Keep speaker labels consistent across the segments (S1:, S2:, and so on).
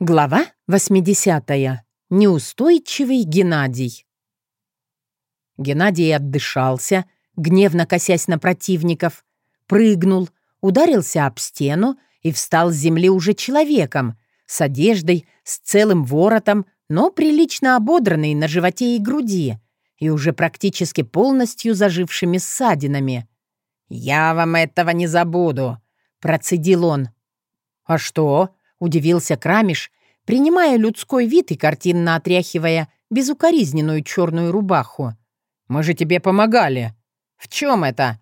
S1: Глава 80. Неустойчивый Геннадий. Геннадий отдышался, гневно косясь на противников, прыгнул, ударился об стену и встал с земли уже человеком, с одеждой, с целым воротом, но прилично ободранный на животе и груди, и уже практически полностью зажившими ссадинами. «Я вам этого не забуду», — процедил он. «А что?» Удивился Крамиш, принимая людской вид и картинно отряхивая безукоризненную черную рубаху. «Мы же тебе помогали. В чем это?»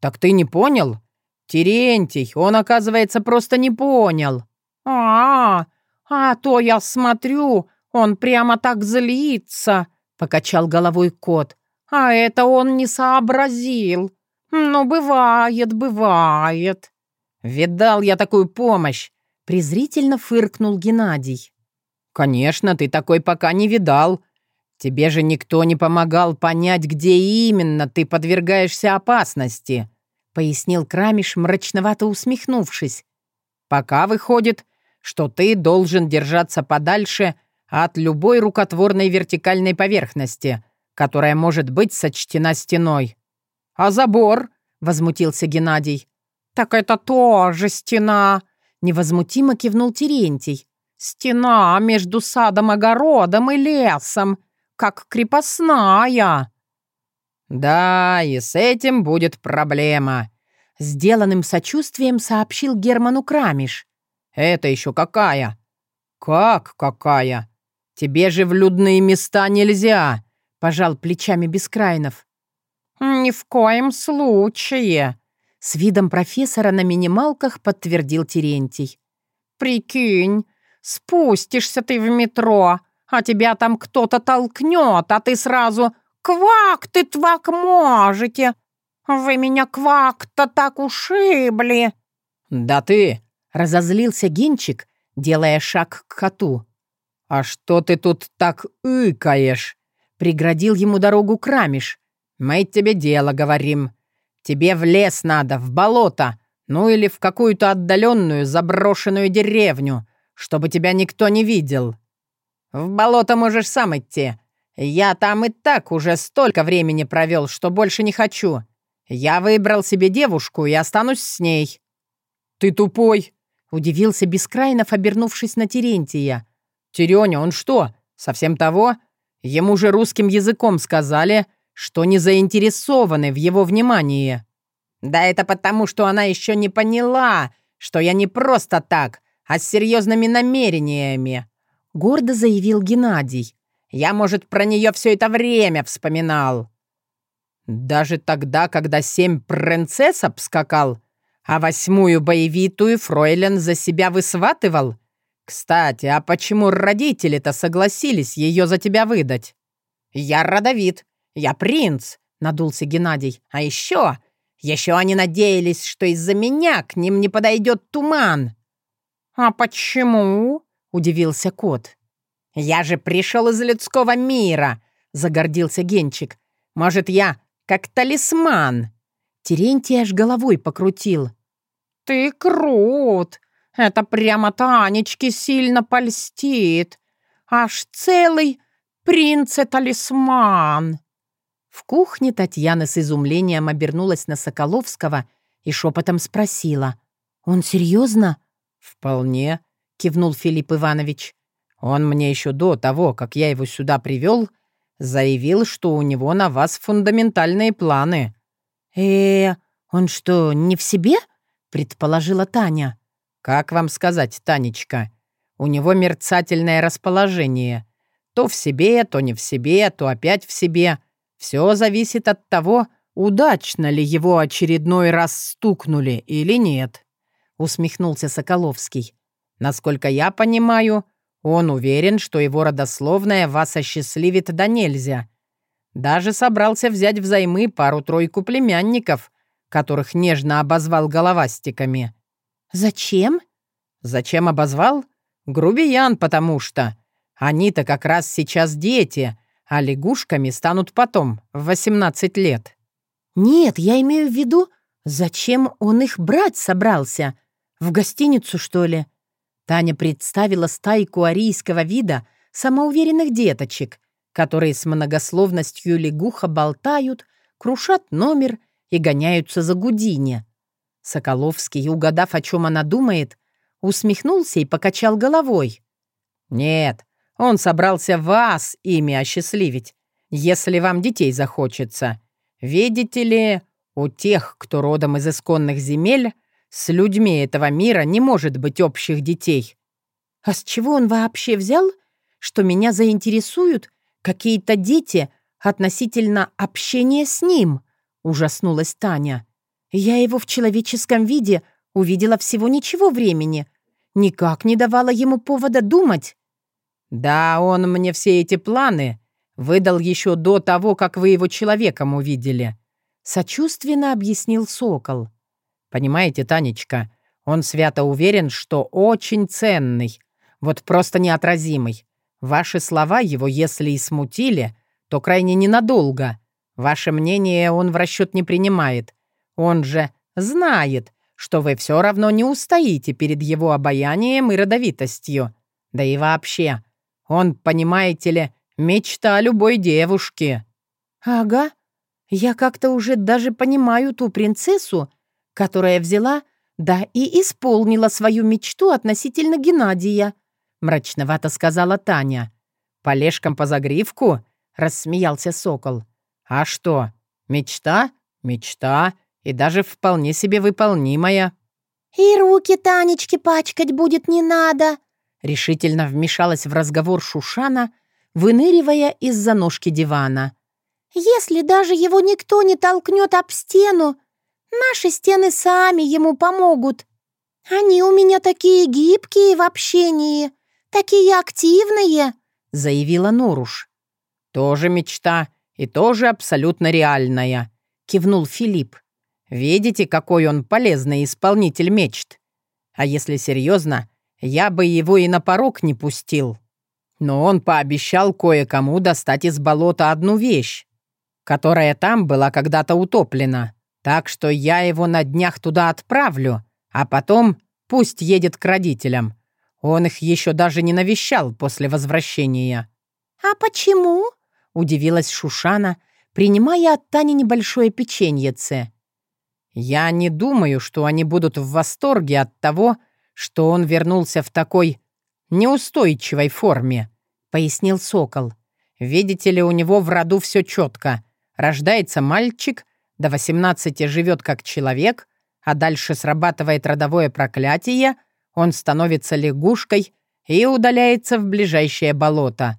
S1: «Так ты не понял?» «Терентий, он, оказывается, просто не понял».
S2: «А, -а, то я смотрю, он прямо так злится», — покачал головой кот. «А это он не сообразил. Ну, бывает, бывает».
S1: «Видал я такую помощь. Презрительно фыркнул Геннадий. «Конечно, ты такой пока не видал. Тебе же никто не помогал понять, где именно ты подвергаешься опасности», пояснил Крамиш, мрачновато усмехнувшись. «Пока выходит, что ты должен держаться подальше от любой рукотворной вертикальной поверхности, которая может быть сочтена стеной». «А забор?» — возмутился Геннадий.
S2: «Так это тоже стена!»
S1: Невозмутимо кивнул Терентий.
S2: «Стена между садом-огородом и лесом, как крепостная».
S1: «Да, и с этим будет проблема», — сделанным сочувствием сообщил Герману Крамиш. «Это еще какая?» «Как какая? Тебе же в людные места нельзя», — пожал плечами Бескрайнов.
S2: «Ни в коем случае»,
S1: с видом профессора на минималках подтвердил Терентий.
S2: «Прикинь, спустишься ты в метро, а тебя там кто-то толкнет, а ты сразу «Квак ты, твак, можете! Вы меня квак-то так ушибли!»
S1: «Да ты!» — разозлился Генчик, делая шаг к коту. «А что ты тут так ыкаешь?» — преградил ему дорогу Крамиш. «Мы тебе дело говорим. Тебе в лес надо, в болото, ну или в какую-то отдаленную заброшенную деревню, чтобы тебя никто не видел. В болото можешь сам идти. Я там и так уже столько времени провел, что больше не хочу. Я выбрал себе девушку и останусь с ней». «Ты тупой!» — удивился Бескрайнов, обернувшись на Терентия. «Терёня, он что, совсем того? Ему же русским языком сказали, что не заинтересованы в его внимании. Да это потому, что она еще не поняла, что я не просто так, а с серьезными намерениями», — гордо заявил Геннадий. «Я, может, про нее все это время вспоминал». «Даже тогда, когда семь принцесс обскакал, а восьмую боевитую фройлен за себя высватывал? Кстати, а почему родители-то согласились ее за тебя выдать?» «Я родовит, «Я принц!» — надулся Геннадий. «А еще... Еще они надеялись, что из-за меня к ним не подойдет туман!»
S2: «А почему?» — удивился кот.
S1: «Я же пришел из людского мира!» — загордился Генчик. «Может, я как талисман?» Терентий аж головой покрутил.
S2: «Ты крут! Это прямо Танечке сильно польстит! Аж целый принц-талисман!»
S1: В кухне Татьяна с изумлением обернулась на Соколовского и шепотом спросила. «Он серьезно?» «Вполне», — кивнул Филипп Иванович. «Он мне еще до того, как я его сюда привел, заявил, что у него на вас фундаментальные планы». «Э, он что, не в себе?» — предположила Таня. «Как вам сказать, Танечка? У него мерцательное расположение. То в себе, то не в себе, то опять в себе. Все зависит от того, удачно ли его очередной раз стукнули или нет», — усмехнулся Соколовский. «Насколько я понимаю, он уверен, что его родословная вас осчастливит да нельзя. Даже собрался взять взаймы пару-тройку племянников, которых нежно обозвал головастиками».
S2: «Зачем?»
S1: «Зачем обозвал? Грубиян, потому что. Они-то как раз сейчас дети, а лягушками станут потом, в 18 лет.
S2: Нет, я имею в виду, зачем он их брать собрался? В гостиницу, что ли?
S1: Таня представила стайку арийского вида самоуверенных деточек, которые с многословностью лягуха болтают, крушат номер и гоняются за Гудине. Соколовский, угадав, о чем она думает, усмехнулся и покачал головой. «Нет, он собрался вас ими осчастливить, если вам детей захочется. Видите ли, у тех, кто родом из исконных земель, с людьми этого мира не может быть общих детей».
S2: «А с чего он вообще взял, что меня заинтересуют какие-то дети относительно общения с ним?» — ужаснулась Таня. «Я его в человеческом виде увидела всего ничего времени. Никак не давала ему повода думать».
S1: «Да, он мне все эти планы выдал еще до того, как вы его человеком увидели», — сочувственно объяснил Сокол. «Понимаете, Танечка, он свято уверен, что очень ценный, вот просто неотразимый. Ваши слова его, если и смутили, то крайне ненадолго. Ваше мнение он в расчет не принимает. Он же знает, что вы все равно не устоите перед его обаянием и родовитостью. Да и вообще, он, понимаете ли, мечта любой девушки».
S2: «Ага, я как-то уже даже понимаю ту принцессу, которая взяла, да и исполнила свою мечту относительно Геннадия», — мрачновато сказала Таня.
S1: «Полежкам по загривку?» — рассмеялся сокол. «А что? Мечта? Мечта. И даже вполне себе выполнимая».
S3: «И руки Танечки пачкать будет не надо», —
S1: решительно вмешалась в разговор Шушана, выныривая из-за ножки дивана.
S3: «Если даже его никто не толкнет об стену, наши стены сами ему помогут. Они у меня такие гибкие в общении, такие активные», — заявила Норуш.
S1: «Тоже мечта и тоже абсолютно реальная», — кивнул Филипп. «Видите, какой он полезный исполнитель мечт? А если серьезно, я бы его и на порог не пустил. Но он пообещал кое-кому достать из болота одну вещь, которая там была когда-то утоплена. Так что я его на днях туда отправлю, а потом пусть едет к родителям. Он их еще даже не навещал после возвращения».
S3: «А почему?»
S2: — удивилась Шушана, принимая от Тани небольшое печеньице.
S1: «Я не думаю, что они будут в восторге от того, что он вернулся в такой неустойчивой форме», — пояснил Сокол. «Видите ли, у него в роду все четко. Рождается мальчик, до 18 живет как человек, а дальше срабатывает родовое проклятие, он становится лягушкой и удаляется в ближайшее болото.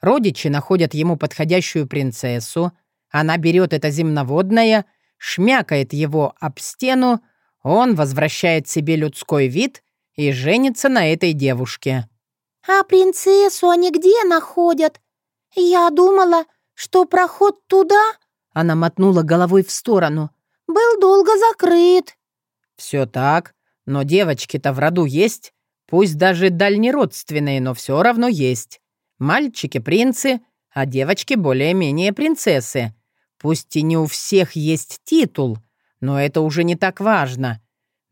S1: Родичи находят ему подходящую принцессу, она берет это земноводное, шмякает его об стену, он возвращает себе людской вид и женится на этой девушке.
S3: «А принцессу они где находят? Я думала, что проход туда...»
S2: Она мотнула головой в сторону.
S3: «Был долго закрыт».
S1: «Все так, но девочки-то в роду есть, пусть даже дальнеродственные, но все равно есть. Мальчики — принцы, а девочки более-менее принцессы. Пусть и не у всех есть титул, но это уже не так важно.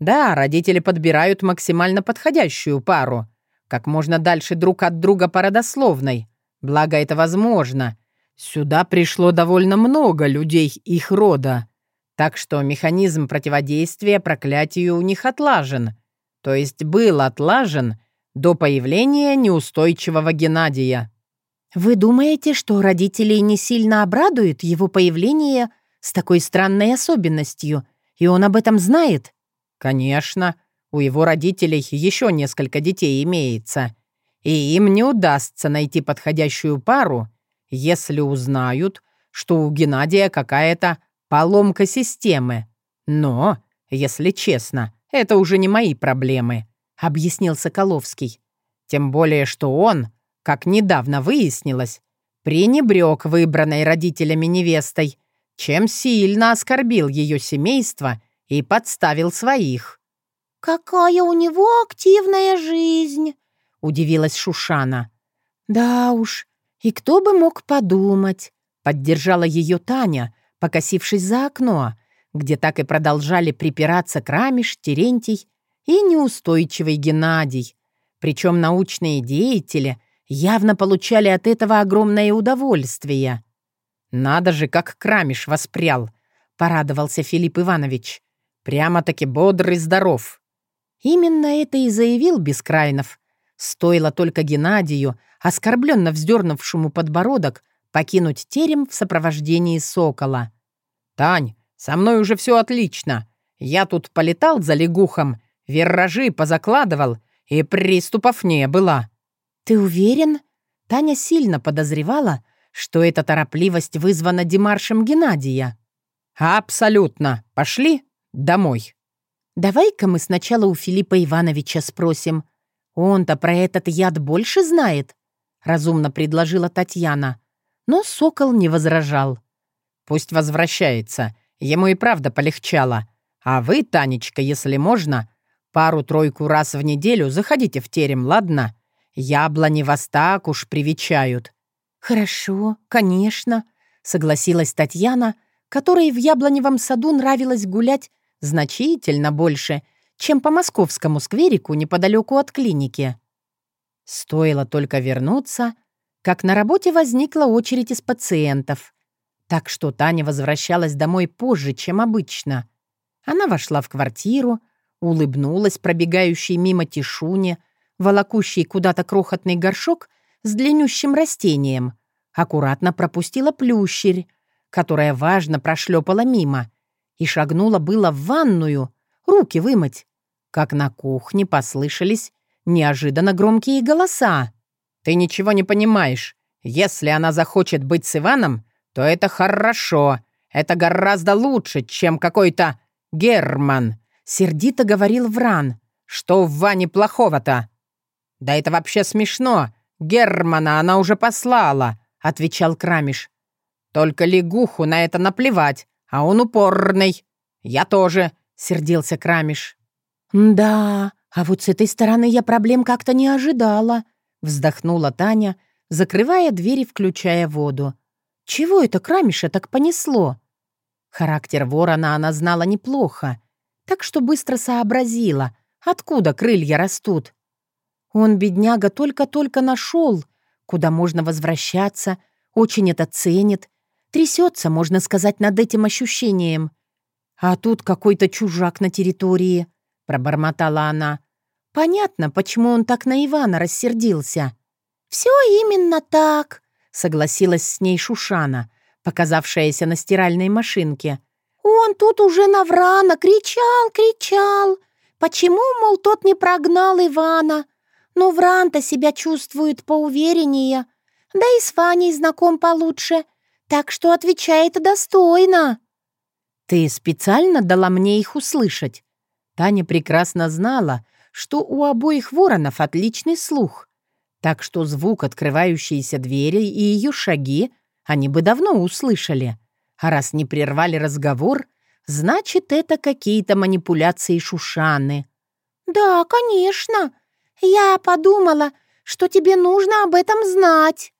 S1: Да, родители подбирают максимально подходящую пару, как можно дальше друг от друга по родословной. Благо это возможно. Сюда пришло довольно много людей их рода. Так что механизм противодействия проклятию у них отлажен. То есть был отлажен до появления неустойчивого Геннадия.
S2: «Вы думаете, что родителей не сильно обрадует его появление с такой странной особенностью, и он об этом знает?»
S1: «Конечно. У его родителей еще несколько детей имеется. И им не удастся найти подходящую пару, если узнают, что у Геннадия какая-то поломка системы. Но, если честно, это уже не мои проблемы», — объяснил Соколовский. «Тем более, что он, как недавно выяснилось, пренебрег выбранной родителями невестой, чем сильно оскорбил ее семейство и подставил своих.
S3: «Какая у него активная жизнь!» — удивилась Шушана.
S2: «Да уж, и кто бы мог подумать!» — поддержала ее Таня, покосившись за окно, где так и продолжали припираться Крамиш, Терентий и неустойчивый Геннадий.
S1: Причем научные деятели явно получали от этого огромное удовольствие. «Надо же, как крамиш воспрял!» — порадовался Филипп Иванович. «Прямо-таки бодрый здоров!» Именно это и заявил Бескрайнов. Стоило только Геннадию, оскорбленно вздернувшему подбородок, покинуть терем в сопровождении сокола. «Тань, со мной уже все отлично. Я тут полетал за лягухом, виражи позакладывал, и приступов не было».
S3: «Ты уверен?»
S1: Таня сильно подозревала, что эта торопливость вызвана демаршем Геннадия. «Абсолютно. Пошли домой».
S3: «Давай-ка мы сначала у Филиппа Ивановича спросим. Он-то про этот яд больше знает?» — разумно предложила Татьяна. Но Сокол не возражал.
S1: «Пусть возвращается. Ему и правда полегчало. А вы, Танечка, если можно, пару-тройку раз в неделю заходите в терем, ладно? Яблони вас так уж привечают.
S3: «Хорошо, конечно», — согласилась Татьяна, которой в Яблоневом саду нравилось гулять значительно больше, чем по московскому скверику неподалеку от клиники.
S1: Стоило только вернуться, как на работе возникла очередь из пациентов. Так что Таня возвращалась домой позже, чем обычно. Она вошла в квартиру, улыбнулась пробегающей мимо тишуне, волокущей куда-то крохотный горшок с длиннющим растением, аккуратно пропустила плющерь, которая важно прошлепала мимо, и шагнула было в ванную, руки вымыть, как на кухне послышались неожиданно громкие голоса. «Ты ничего не понимаешь. Если она захочет быть с Иваном, то это хорошо. Это гораздо лучше, чем какой-то Герман», — сердито говорил Вран. «Что в Ване плохого-то?» «Да это вообще смешно. Германа она уже послала», — отвечал Крамиш. «Только лягуху на это наплевать, а он упорный. Я тоже», — сердился Крамиш.
S3: «Да, а вот с этой стороны я проблем как-то не ожидала», — вздохнула Таня, закрывая дверь и включая воду. «Чего это Крамиша так понесло?» Характер ворона она знала неплохо, так что быстро сообразила, откуда крылья растут. Он, бедняга, только-только нашел, куда можно возвращаться, очень это ценит, трясется, можно сказать, над этим ощущением. А тут какой-то чужак на территории, пробормотала она. Понятно, почему он так на Ивана рассердился. «Все именно так», — согласилась с ней Шушана, показавшаяся на стиральной машинке. «Он тут уже на Врана кричал, кричал. Почему, мол, тот не прогнал Ивана? Но Вран-то себя чувствует поувереннее, да и с Ваней знаком получше, так что отвечает достойно».
S1: «Ты специально дала мне их услышать?» Таня прекрасно знала, что у обоих воронов отличный слух, так что звук открывающейся двери и ее шаги они бы давно услышали. А раз не прервали разговор, значит, это какие-то манипуляции Шушаны.
S3: «Да, конечно. Я подумала, что тебе нужно об этом знать».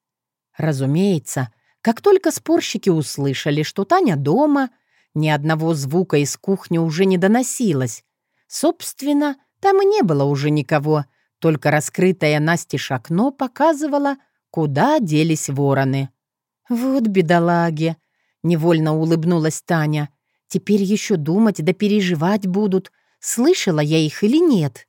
S1: Разумеется, как только спорщики услышали, что Таня дома, ни одного звука из кухни уже не доносилось. Собственно, там и не было уже никого, только раскрытое настежь окно показывало, куда делись вороны. «Вот бедолаги!» — невольно улыбнулась Таня. «Теперь еще думать да переживать будут, слышала я их или нет».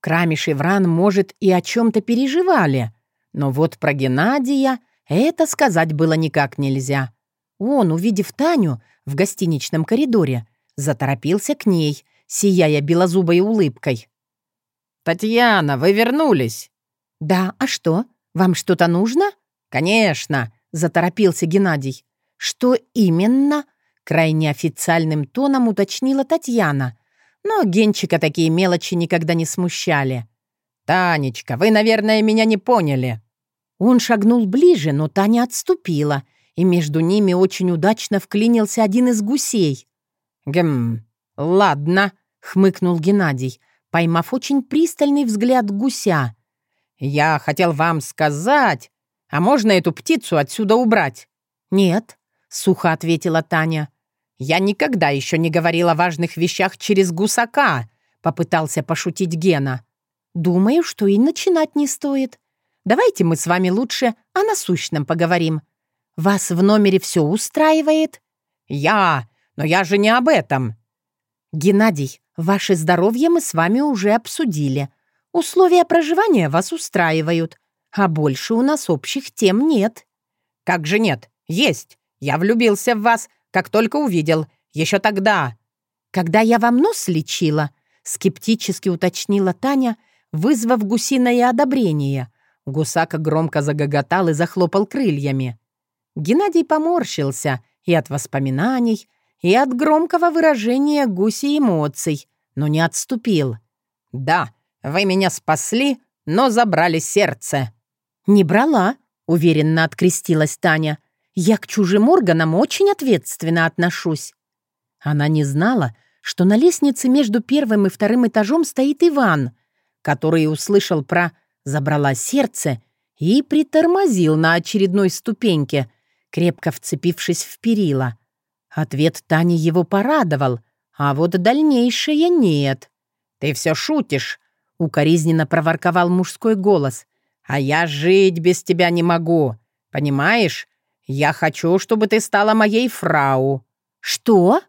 S1: Крамиш и Вран, может, и о чем-то переживали, но вот про Геннадия это сказать было никак нельзя. Он, увидев Таню в гостиничном коридоре, заторопился к ней, сияя белозубой улыбкой. «Татьяна, вы вернулись!»
S3: «Да, а что? Вам что-то нужно?»
S1: «Конечно!» — заторопился Геннадий.
S3: «Что именно?» — крайне официальным тоном уточнила Татьяна. Но Генчика такие мелочи никогда не смущали.
S1: «Танечка, вы, наверное, меня не поняли».
S3: Он шагнул ближе, но Таня отступила, и между ними очень удачно вклинился один из гусей.
S1: «Гм, ладно», — хмыкнул Геннадий, поймав очень пристальный взгляд гуся. «Я хотел вам сказать, а можно эту птицу отсюда убрать?»
S3: «Нет», — сухо ответила Таня.
S1: «Я никогда еще не говорила о важных вещах через гусака», — попытался пошутить Гена. думаю, что и начинать не стоит. Давайте мы с вами лучше о насущном поговорим. Вас в номере все устраивает?»
S2: «Я! Но я же не об этом!»
S1: «Геннадий, ваше здоровье мы с вами уже обсудили. Условия проживания вас устраивают, а больше у нас общих тем нет».
S2: «Как же нет? Есть! Я влюбился в вас, как только увидел. Еще тогда!»
S1: «Когда я вам нос лечила», — скептически уточнила Таня, вызвав гусиное одобрение. Гусак громко загоготал и захлопал крыльями. Геннадий поморщился и от воспоминаний, и от громкого выражения гуси эмоций, но не отступил.
S2: «Да, вы меня спасли, но забрали сердце».
S1: «Не брала», — уверенно открестилась Таня. «Я к чужим органам очень ответственно отношусь». Она не знала, что на лестнице между первым и вторым этажом стоит Иван, который услышал про «забрала сердце» и притормозил на очередной ступеньке, крепко вцепившись в перила. Ответ Тани его порадовал, а вот дальнейшее нет.
S2: «Ты все шутишь», — укоризненно проворковал мужской голос. «А я жить без тебя не могу. Понимаешь? Я хочу, чтобы ты стала моей фрау».
S1: «Что?»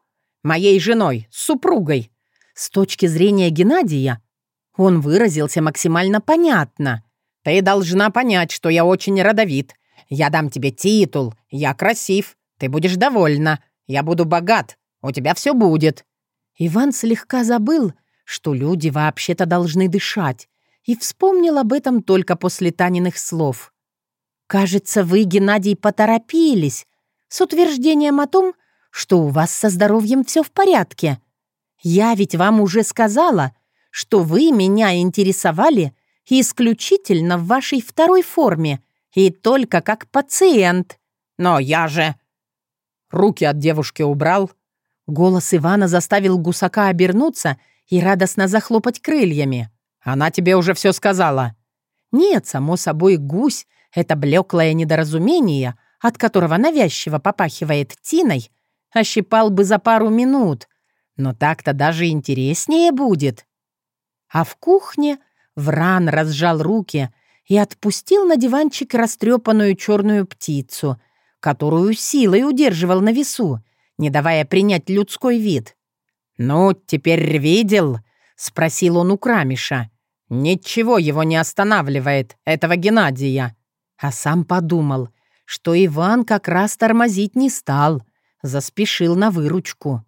S2: «Моей женой, супругой».
S1: С точки зрения Геннадия, он выразился максимально понятно.
S2: «Ты должна понять, что я очень родовит. Я дам тебе титул, я красив, ты будешь довольна, я буду богат, у тебя все будет».
S1: Иван слегка забыл, что люди вообще-то должны дышать, и вспомнил об этом только после Таниных слов. «Кажется, вы, Геннадий, поторопились с утверждением о том, что у вас со здоровьем все в порядке. Я ведь вам уже сказала, что вы меня интересовали исключительно в вашей второй форме и только как пациент.
S2: Но я же...» Руки от девушки убрал.
S1: Голос Ивана заставил гусака обернуться и радостно захлопать крыльями.
S2: «Она тебе уже все сказала».
S1: «Нет, само собой, гусь — это блеклое недоразумение, от которого навязчиво попахивает тиной, ощипал бы за пару минут. Но так-то даже интереснее будет». А в кухне Вран разжал руки и отпустил на диванчик растрепанную черную птицу, которую силой удерживал на весу, не давая принять людской вид.
S2: «Ну, теперь видел?» — спросил он у Крамиша. «Ничего его не останавливает, этого Геннадия».
S1: А сам подумал, что Иван как раз тормозить не стал, заспешил на выручку.